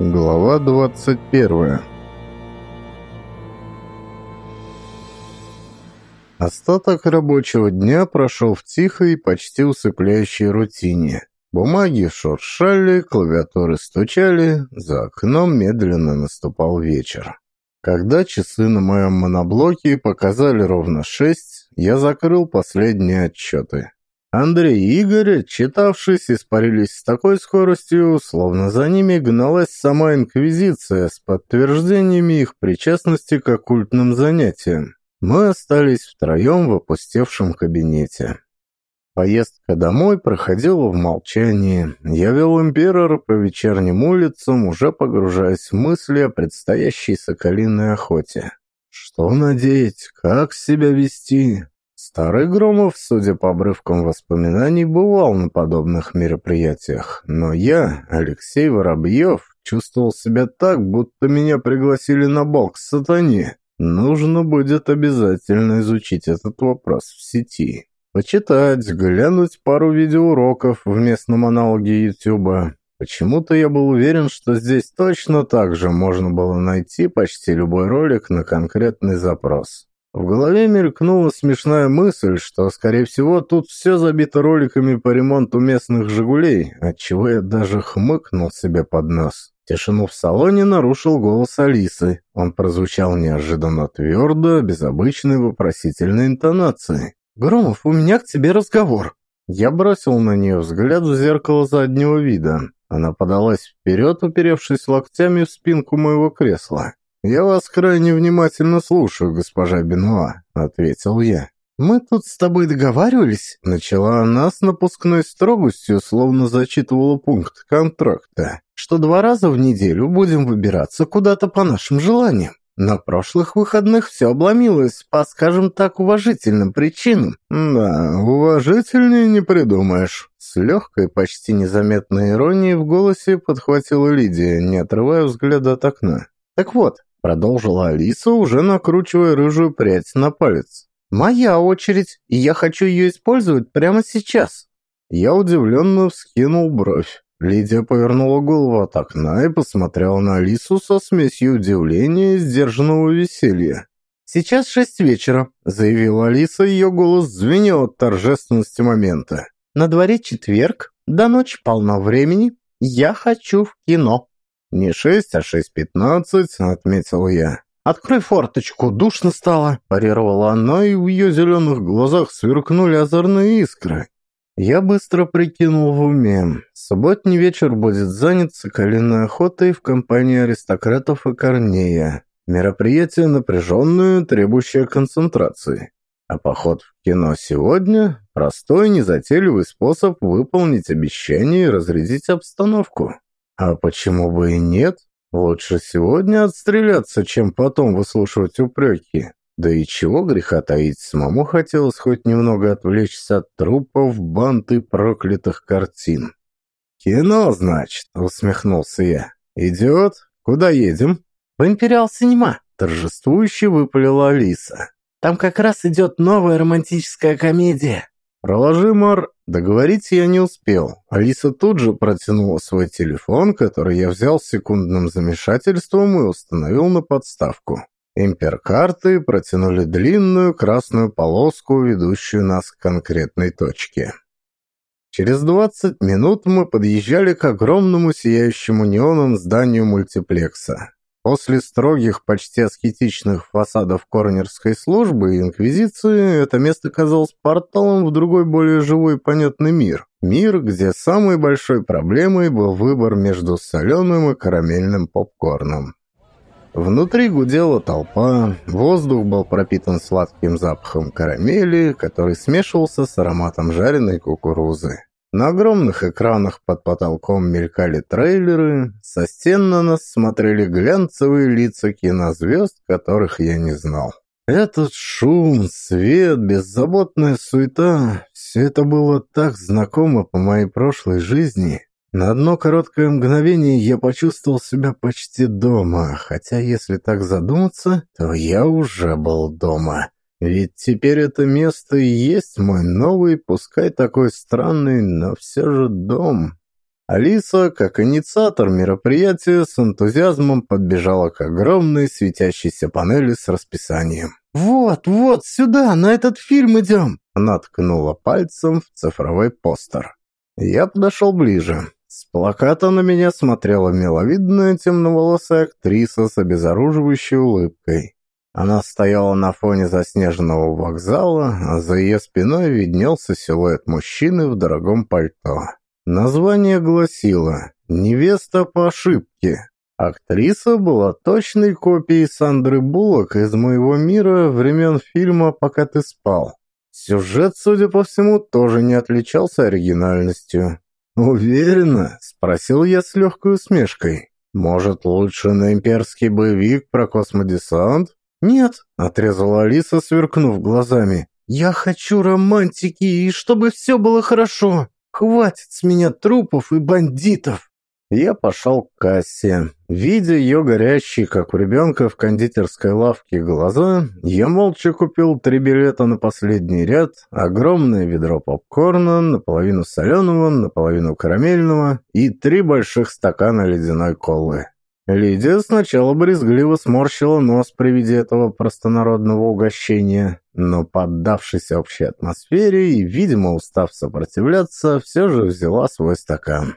Глава 21 Остаток рабочего дня прошел в тихой почти усыпляющей рутине. Бумаги шуршали, клавиатуры стучали, за окном медленно наступал вечер. Когда часы на моем моноблоке показали ровно шесть, я закрыл последние отчеты. Андрей и Игорь, читавшись, испарились с такой скоростью, словно за ними гналась сама Инквизиция с подтверждениями их причастности к оккультным занятиям. Мы остались втроем в опустевшем кабинете. Поездка домой проходила в молчании. Я вел император по вечерним улицам, уже погружаясь в мысли о предстоящей соколиной охоте. Что надеть? Как себя вести? Старый Громов, судя по обрывкам воспоминаний, бывал на подобных мероприятиях, но я, Алексей Воробьев, чувствовал себя так, будто меня пригласили на бал к сатане. Нужно будет обязательно изучить этот вопрос в сети. Почитать, глянуть пару видеоуроков в местном аналоге Ютуба. Почему-то я был уверен, что здесь точно так же можно было найти почти любой ролик на конкретный запрос. В голове мелькнула смешная мысль, что, скорее всего, тут все забито роликами по ремонту местных «Жигулей», отчего я даже хмыкнул себе под нос. Тишину в салоне нарушил голос Алисы. Он прозвучал неожиданно твердо, без обычной вопросительной интонации. «Громов, у меня к тебе разговор». Я бросил на нее взгляд в зеркало заднего вида. Она подалась вперед, уперевшись локтями в спинку моего кресла. «Я вас крайне внимательно слушаю, госпожа Бенуа», — ответил я. «Мы тут с тобой договаривались?» Начала она с напускной строгостью, словно зачитывала пункт контракта, что два раза в неделю будем выбираться куда-то по нашим желаниям. На прошлых выходных все обломилось, по, скажем так, уважительным причинам. Да, уважительнее не придумаешь. С легкой, почти незаметной иронией в голосе подхватила Лидия, не отрывая взгляда от окна. Так вот, Продолжила Алиса, уже накручивая рыжую прядь на палец. «Моя очередь, и я хочу ее использовать прямо сейчас». Я удивленно вскинул бровь. Лидия повернула голову от окна и посмотрела на Алису со смесью удивления и сдержанного веселья. «Сейчас шесть вечера», — заявила Алиса, ее голос звенел от торжественности момента. «На дворе четверг, до ночи полно времени, я хочу в кино». «Не шесть, а шесть пятнадцать», — отметил я. «Открой форточку, душно стало», — парировала она, и в ее зеленых глазах сверкнули озорные искры. Я быстро прикинул в уме. Субботний вечер будет занят соколиной охотой в компании аристократов и Корнея. Мероприятие напряженное, требующее концентрации. А поход в кино сегодня – простой, незатейливый способ выполнить обещание и разрядить обстановку. А почему бы и нет? Лучше сегодня отстреляться, чем потом выслушивать упреки. Да и чего греха таить, самому хотелось хоть немного отвлечься от трупов, бант и проклятых картин. «Кино, значит», — усмехнулся я. «Идет? Куда едем?» «В Империал Синема», — торжествующе выпалила Алиса. «Там как раз идет новая романтическая комедия». «Проложи, Мар...» Договорить я не успел. Алиса тут же протянула свой телефон, который я взял с секундным замешательством и установил на подставку. Имперкарты протянули длинную красную полоску, ведущую нас к конкретной точке. Через 20 минут мы подъезжали к огромному сияющему неоном зданию мультиплекса. После строгих, почти аскетичных фасадов корнерской службы и инквизиции это место казалось порталом в другой, более живой и понятный мир. Мир, где самой большой проблемой был выбор между соленым и карамельным попкорном. Внутри гудела толпа, воздух был пропитан сладким запахом карамели, который смешивался с ароматом жареной кукурузы. На огромных экранах под потолком мелькали трейлеры, со стен на нас смотрели глянцевые лица кинозвезд, которых я не знал. Этот шум, свет, беззаботная суета — все это было так знакомо по моей прошлой жизни. На одно короткое мгновение я почувствовал себя почти дома, хотя если так задуматься, то я уже был дома. Ведь теперь это место и есть мой новый, пускай такой странный, но все же дом. Алиса, как инициатор мероприятия, с энтузиазмом подбежала к огромной светящейся панели с расписанием. «Вот, вот, сюда, на этот фильм идем!» Она ткнула пальцем в цифровой постер. Я подошел ближе. С плаката на меня смотрела миловидная темноволосая актриса с обезоруживающей улыбкой. Она стояла на фоне заснеженного вокзала, а за ее спиной виднелся силуэт мужчины в дорогом пальто. Название гласило «Невеста по ошибке». Актриса была точной копией Сандры Буллок из моего мира времен фильма «Пока ты спал». Сюжет, судя по всему, тоже не отличался оригинальностью. «Уверена?» – спросил я с легкой усмешкой. «Может, лучше на имперский боевик про космодесант?» «Нет», – отрезала Алиса, сверкнув глазами. «Я хочу романтики и чтобы все было хорошо. Хватит с меня трупов и бандитов!» Я пошел к кассе. Видя ее горящие, как у ребенка в кондитерской лавке, глаза, я молча купил три билета на последний ряд, огромное ведро попкорна, наполовину соленого, наполовину карамельного и три больших стакана ледяной колы. Лидия сначала брезгливо сморщила нос при виде этого простонародного угощения, но, поддавшись общей атмосфере и, видимо, устав сопротивляться, все же взяла свой стакан.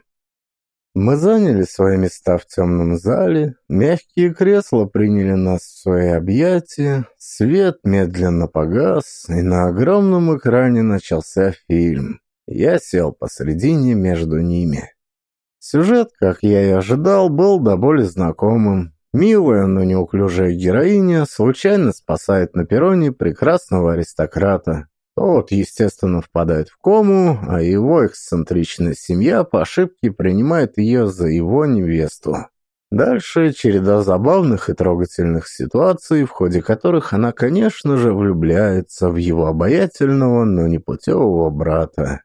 Мы заняли свои места в темном зале, мягкие кресла приняли нас в свои объятия, свет медленно погас, и на огромном экране начался фильм. Я сел посредине между ними. Сюжет, как я и ожидал, был до боли знакомым. Милая, но неуклюжая героиня случайно спасает на перроне прекрасного аристократа. Тот, естественно, впадает в кому, а его эксцентричная семья по ошибке принимает ее за его невесту. Дальше череда забавных и трогательных ситуаций, в ходе которых она, конечно же, влюбляется в его обаятельного, но непутевого брата.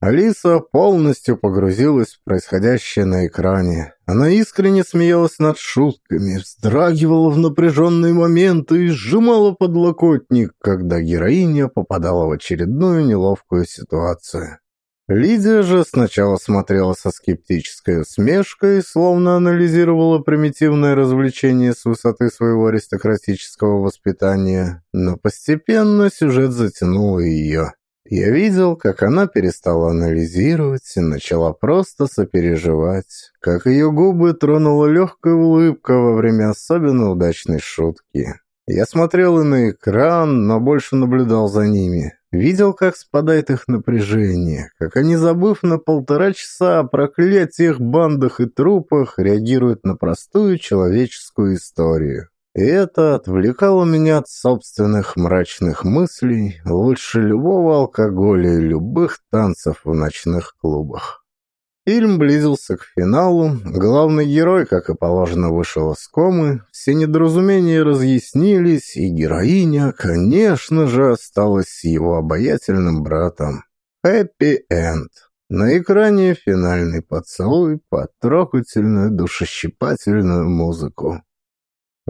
Алиса полностью погрузилась в происходящее на экране. Она искренне смеялась над шутками, вздрагивала в напряженные моменты и сжимала подлокотник, когда героиня попадала в очередную неловкую ситуацию. Лидия же сначала смотрела со скептической усмешкой, словно анализировала примитивное развлечение с высоты своего аристократического воспитания, но постепенно сюжет затянул ее. Я видел, как она перестала анализировать и начала просто сопереживать, как ее губы тронула легкая улыбка во время особенно удачной шутки. Я смотрел и на экран, но больше наблюдал за ними. Видел, как спадает их напряжение, как они, забыв на полтора часа о проклятиях, бандах и трупах, реагируют на простую человеческую историю. И это отвлекало меня от собственных мрачных мыслей лучше любого алкоголя и любых танцев в ночных клубах. Фильм близился к финалу, главный герой, как и положено, вышел из комы, все недоразумения разъяснились, и героиня, конечно же, осталась его обаятельным братом. Хэппи-энд. На экране финальный поцелуй под трогательную душещипательную музыку.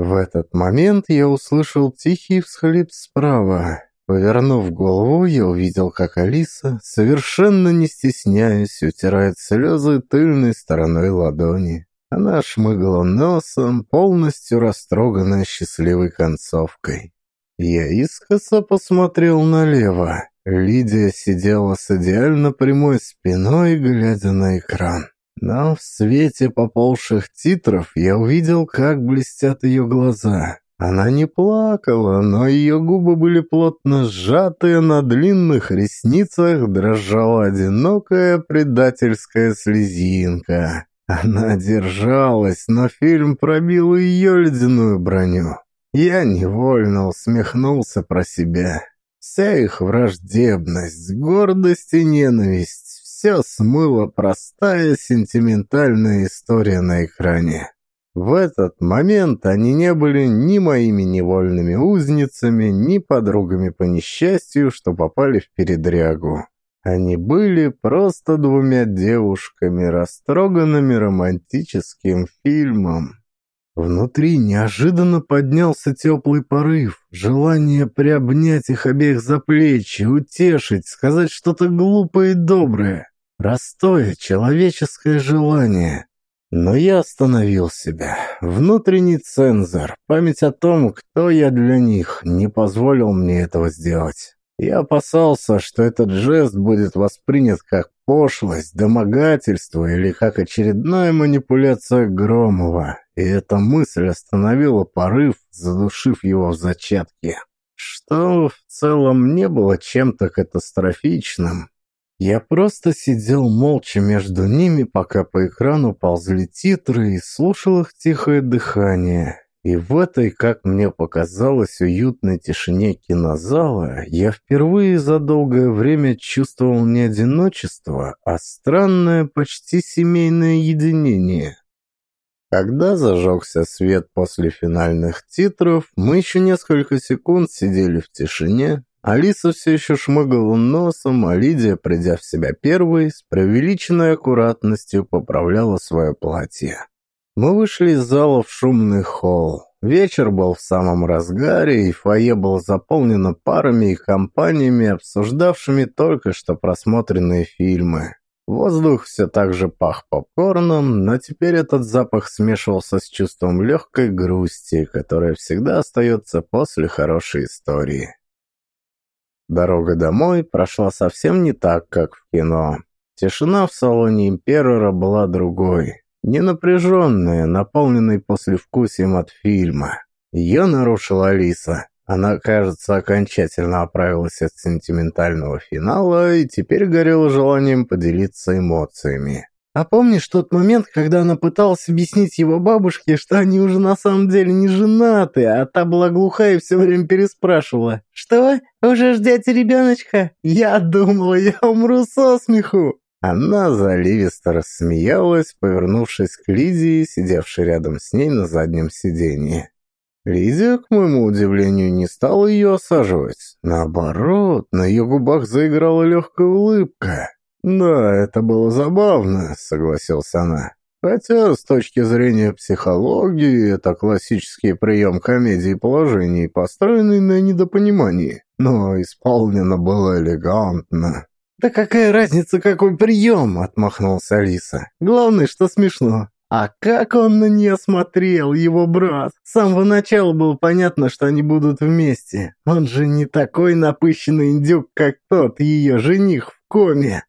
В этот момент я услышал тихий всхлип справа. Повернув голову, я увидел, как Алиса, совершенно не стесняясь, утирает слезы тыльной стороной ладони. Она шмыгала носом, полностью растроганная счастливой концовкой. Я искоса посмотрел налево. Лидия сидела с идеально прямой спиной, глядя на экран. Но в свете поползших титров я увидел, как блестят ее глаза. Она не плакала, но ее губы были плотно сжаты, на длинных ресницах дрожала одинокая предательская слезинка. Она держалась, но фильм пробил ее ледяную броню. Я невольно усмехнулся про себя. Вся их враждебность, гордость и ненависть все смыла простая сентиментальная история на экране. В этот момент они не были ни моими невольными узницами, ни подругами по несчастью, что попали в передрягу. Они были просто двумя девушками, растроганными романтическим фильмом. Внутри неожиданно поднялся теплый порыв, желание приобнять их обеих за плечи, утешить, сказать что-то глупое и доброе. Простое человеческое желание. Но я остановил себя. Внутренний цензор, память о том, кто я для них, не позволил мне этого сделать. Я опасался, что этот жест будет воспринят как пошлость, домогательство или как очередная манипуляция Громова, и эта мысль остановила порыв, задушив его в зачатке. Что в целом не было чем-то катастрофичным. Я просто сидел молча между ними, пока по экрану ползли титры и слушал их тихое дыхание. И в этой, как мне показалось, уютной тишине кинозала я впервые за долгое время чувствовал не одиночество, а странное, почти семейное единение. Когда зажегся свет после финальных титров, мы еще несколько секунд сидели в тишине. Алиса все еще шмыгала носом, а Лидия, придя в себя первой, с преувеличенной аккуратностью поправляла свое платье. Мы вышли из зала в шумный холл. Вечер был в самом разгаре, и фойе было заполнено парами и компаниями, обсуждавшими только что просмотренные фильмы. Воздух все так же пах попкорном, но теперь этот запах смешивался с чувством легкой грусти, которая всегда остается после хорошей истории. Дорога домой прошла совсем не так, как в кино. Тишина в салоне Имперора была другой, не напряженная, наполненной послевкусием от фильма. Ее нарушила Алиса. Она, кажется, окончательно оправилась от сентиментального финала и теперь горела желанием поделиться эмоциями. А помнишь тот момент, когда она пыталась объяснить его бабушке, что они уже на самом деле не женаты, а та была глухая и все время переспрашивала. «Что? Уже ждете ребеночка? Я думала, я умру со смеху!» Она заливисто рассмеялась, повернувшись к Лидии, сидевшей рядом с ней на заднем сиденье. Лидия, к моему удивлению, не стала ее осаживать. Наоборот, на ее губах заиграла легкая улыбка. «Да, это было забавно», — согласилась она. «Хотя, с точки зрения психологии, это классический прием комедии положений, построенный на недопонимании. Но исполнено было элегантно». «Да какая разница, какой прием?» — отмахнулся Алиса. «Главное, что смешно. А как он на нее смотрел, его брат! С самого начала было понятно, что они будут вместе. Он же не такой напыщенный индюк, как тот ее жених в коме.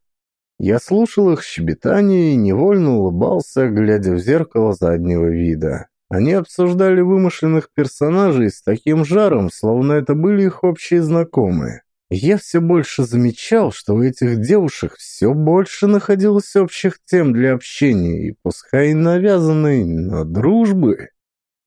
Я слушал их щебетание и невольно улыбался, глядя в зеркало заднего вида. Они обсуждали вымышленных персонажей с таким жаром, словно это были их общие знакомые я все больше замечал, что у этих девушек все больше находилось общих тем для общения, и пускай навязанной, но дружбы.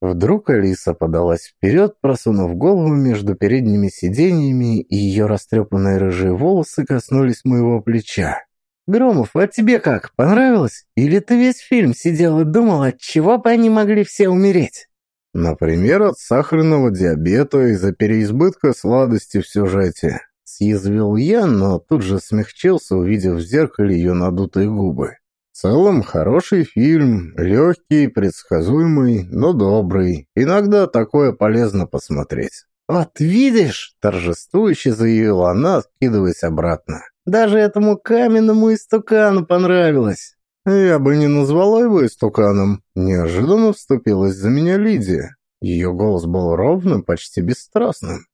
Вдруг Алиса подалась вперед, просунув голову между передними сиденьями, и ее растрепанные рыжие волосы коснулись моего плеча. «Громов, а тебе как, понравилось? Или ты весь фильм сидел и думал, от чего бы они могли все умереть?» «Например, от сахарного диабета из-за переизбытка сладости в сюжете», Съязвил я, но тут же смягчился, увидев в зеркале ее надутые губы. В целом, хороший фильм, легкий, предсказуемый, но добрый. Иногда такое полезно посмотреть. «Вот видишь!» – торжествующе заявила она, скидываясь обратно. «Даже этому каменному истукану понравилось!» «Я бы не назвала его истуканом», – неожиданно вступилась за меня Лидия. Ее голос был ровным, почти бесстрастным.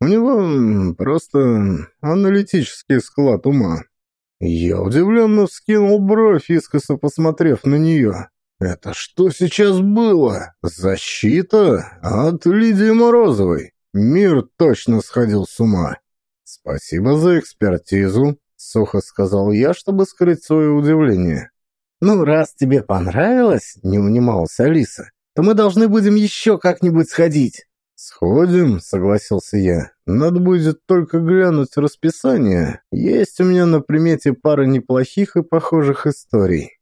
У него просто аналитический склад ума. Я удивленно вскинул бровь, искоса посмотрев на нее. «Это что сейчас было? Защита от Лидии Морозовой? Мир точно сходил с ума». «Спасибо за экспертизу», — сухо сказал я, чтобы скрыть свое удивление. «Ну, раз тебе понравилось», — не унималась Алиса, «то мы должны будем еще как-нибудь сходить». «Сходим», — согласился я. «Надо будет только глянуть расписание. Есть у меня на примете пара неплохих и похожих историй.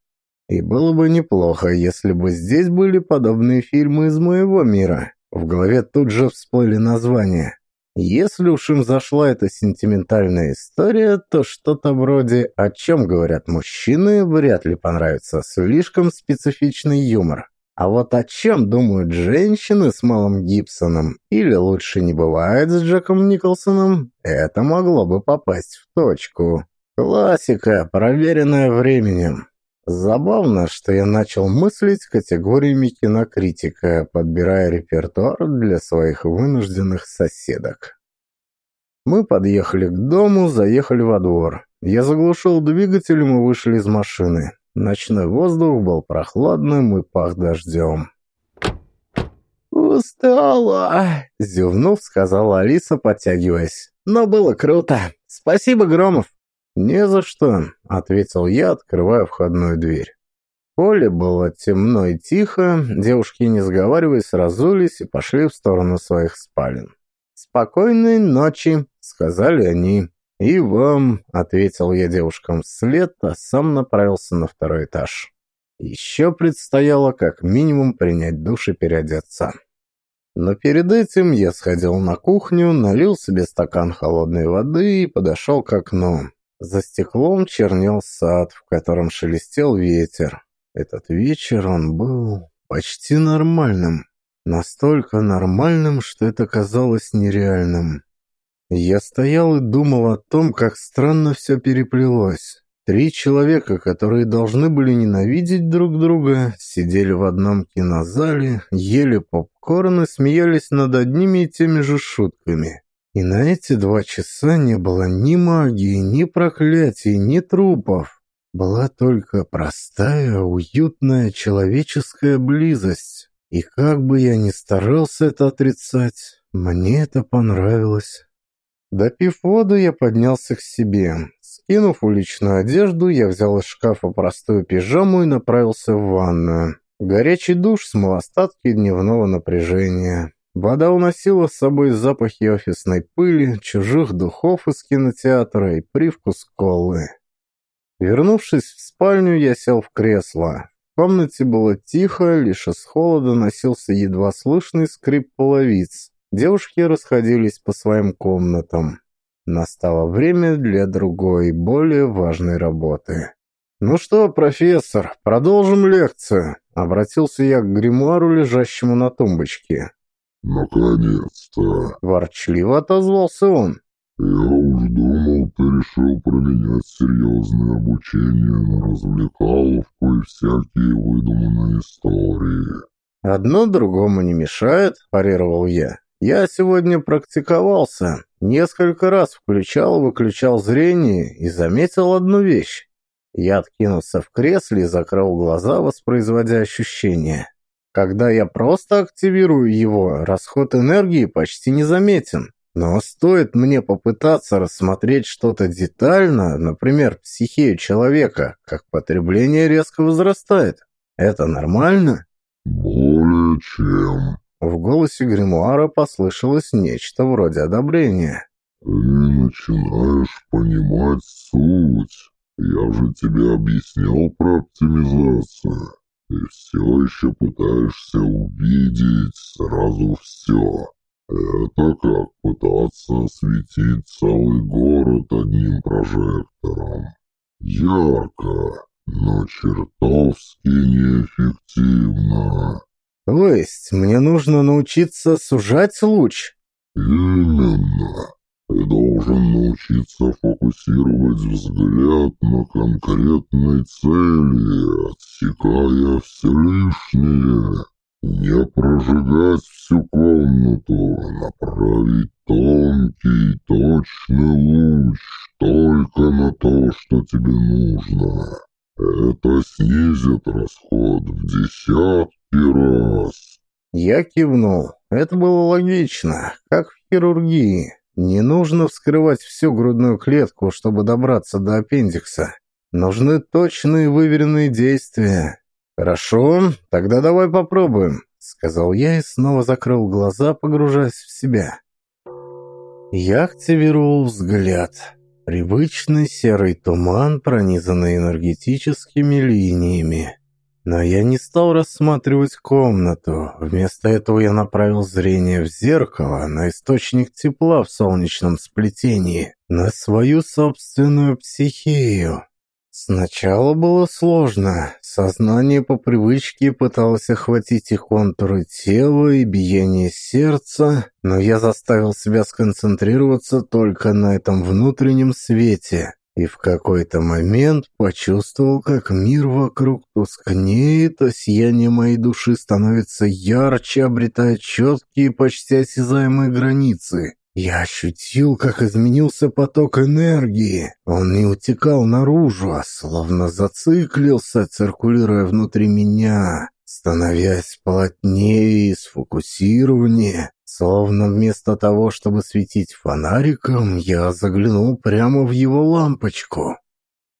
И было бы неплохо, если бы здесь были подобные фильмы из моего мира». В голове тут же всплыли названия. Если уж им зашла эта сентиментальная история, то что-то вроде «О чем говорят мужчины» вряд ли понравится. Слишком специфичный юмор. А вот о чем думают женщины с Малым Гибсоном, или лучше не бывает с Джеком Николсоном, это могло бы попасть в точку. Классика, проверенная временем. Забавно, что я начал мыслить категориями кинокритика, подбирая репертуар для своих вынужденных соседок. Мы подъехали к дому, заехали во двор. Я заглушил двигатель, и вышли из машины. Ночной воздух был прохладным и пах дождем. «Устала!» — зевнув, сказала Алиса, подтягиваясь. «Но было круто. Спасибо, Громов!» «Не за что», — ответил я, открывая входную дверь. Поле было темно и тихо, девушки, не сговариваясь, разулись и пошли в сторону своих спален. «Спокойной ночи», — сказали они. «И вам», — ответил я девушкам вслед, а сам направился на второй этаж. Еще предстояло как минимум принять душ и переодеться. Но перед этим я сходил на кухню, налил себе стакан холодной воды и подошел к окну. За стеклом чернел сад, в котором шелестел ветер. Этот вечер он был почти нормальным. Настолько нормальным, что это казалось нереальным. Я стоял и думал о том, как странно все переплелось. Три человека, которые должны были ненавидеть друг друга, сидели в одном кинозале, ели попкорн и смеялись над одними и теми же шутками. И на эти два часа не было ни магии, ни проклятий, ни трупов. Была только простая, уютная человеческая близость. И как бы я ни старался это отрицать, мне это понравилось. Допив воду, я поднялся к себе. Скинув уличную одежду, я взял из шкафа простую пижаму и направился в ванную. Горячий душ смыл остатки дневного напряжения. Вода уносила с собой запахи офисной пыли, чужих духов из кинотеатра и привкус колы. Вернувшись в спальню, я сел в кресло. В комнате было тихо, лишь из холода носился едва слышный скрип половиц. Девушки расходились по своим комнатам. Настало время для другой, более важной работы. «Ну что, профессор, продолжим лекцию?» Обратился я к гримуару, лежащему на тумбочке. «Наконец-то!» — ворчливо отозвался он. «Я уж думал, ты решил променять серьезное обучение на развлекаловку и всякие выдуманные истории». «Одно другому не мешает», — парировал я. «Я сегодня практиковался, несколько раз включал и выключал зрение и заметил одну вещь. Я откинулся в кресле и закрыл глаза, воспроизводя ощущения. Когда я просто активирую его, расход энергии почти незаметен. Но стоит мне попытаться рассмотреть что-то детально, например, психею человека, как потребление резко возрастает. Это нормально? Более чем. В голосе гримуара послышалось нечто вроде одобрения. Ты начинаешь понимать суть. Я же тебе объяснял про оптимизацию. Ты все еще пытаешься увидеть сразу все. Это как пытаться осветить целый город одним прожектором. Ярко, но чертовски неэффективно. То есть мне нужно научиться сужать луч? Именно. Ты должен научиться фокусировать взгляд на конкретной цели, отсекая все лишнее. Не прожигать всю комнату, направить тонкий, точный луч только на то, что тебе нужно. Это снизит расход в десятки раз. Я кивнул. Это было логично, как в хирургии. Не нужно вскрывать всю грудную клетку, чтобы добраться до аппендикса. Нужны точные выверенные действия. Хорошо, тогда давай попробуем, сказал я и снова закрыл глаза, погружаясь в себя. Я активировал взгляд. Привычный серый туман, пронизанный энергетическими линиями. Но я не стал рассматривать комнату. Вместо этого я направил зрение в зеркало, на источник тепла в солнечном сплетении, на свою собственную психию. Сначала было сложно. Сознание по привычке пыталось охватить и контуры тела, и биение сердца, но я заставил себя сконцентрироваться только на этом внутреннем свете. И в какой-то момент почувствовал, как мир вокруг тускнеет, а сияние моей души становится ярче, обретая четкие, почти осязаемые границы. Я ощутил, как изменился поток энергии. Он не утекал наружу, а словно зациклился, циркулируя внутри меня, становясь плотнее и сфокусированнее. Словно вместо того, чтобы светить фонариком, я заглянул прямо в его лампочку.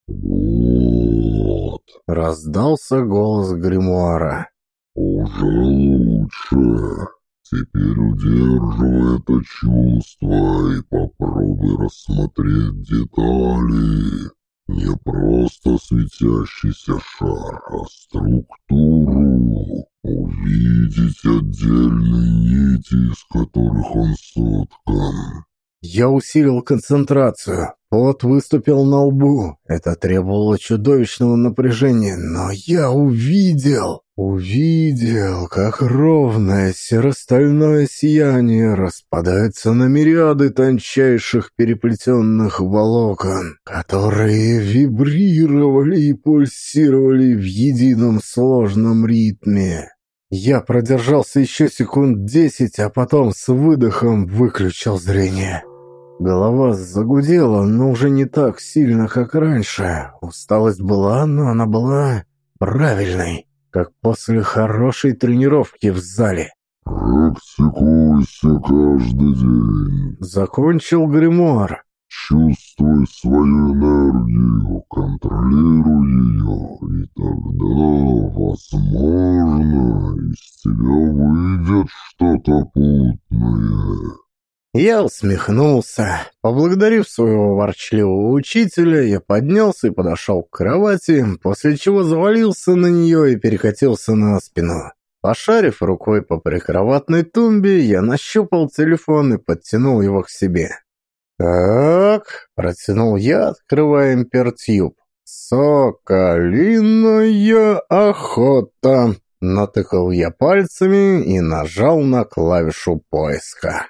«Вот, Раздался голос гримуара. уже лучше. Теперь удерживай это чувство и попробуй рассмотреть детали. Не просто светящийся шар, а структуру. Увидеть отдельные нити, из которых он соткан. Я усилил концентрацию. Пот выступил на лбу. Это требовало чудовищного напряжения, но я увидел, увидел, как ровное серостальное сияние распадается на мириады тончайших переплетенных волокон, которые вибрировали и пульсировали в едином сложном ритме. Я продержался еще секунд десять, а потом с выдохом выключил зрение. Голова загудела, но уже не так сильно, как раньше. Усталость была, но она была правильной, как после хорошей тренировки в зале. Практикуйся каждый день. Закончил гримуар. Чувствуй свою энергию, контролируй ее, и тогда, возможно, из тебя выйдет что-то путное. Я усмехнулся. Поблагодарив своего ворчливого учителя, я поднялся и подошел к кровати, после чего завалился на нее и перекатился на спину. Пошарив рукой по прикроватной тумбе, я нащупал телефон и подтянул его к себе. «Так», — протянул я, открывая импертьюб. «Соколиная охота», — натыкал я пальцами и нажал на клавишу поиска.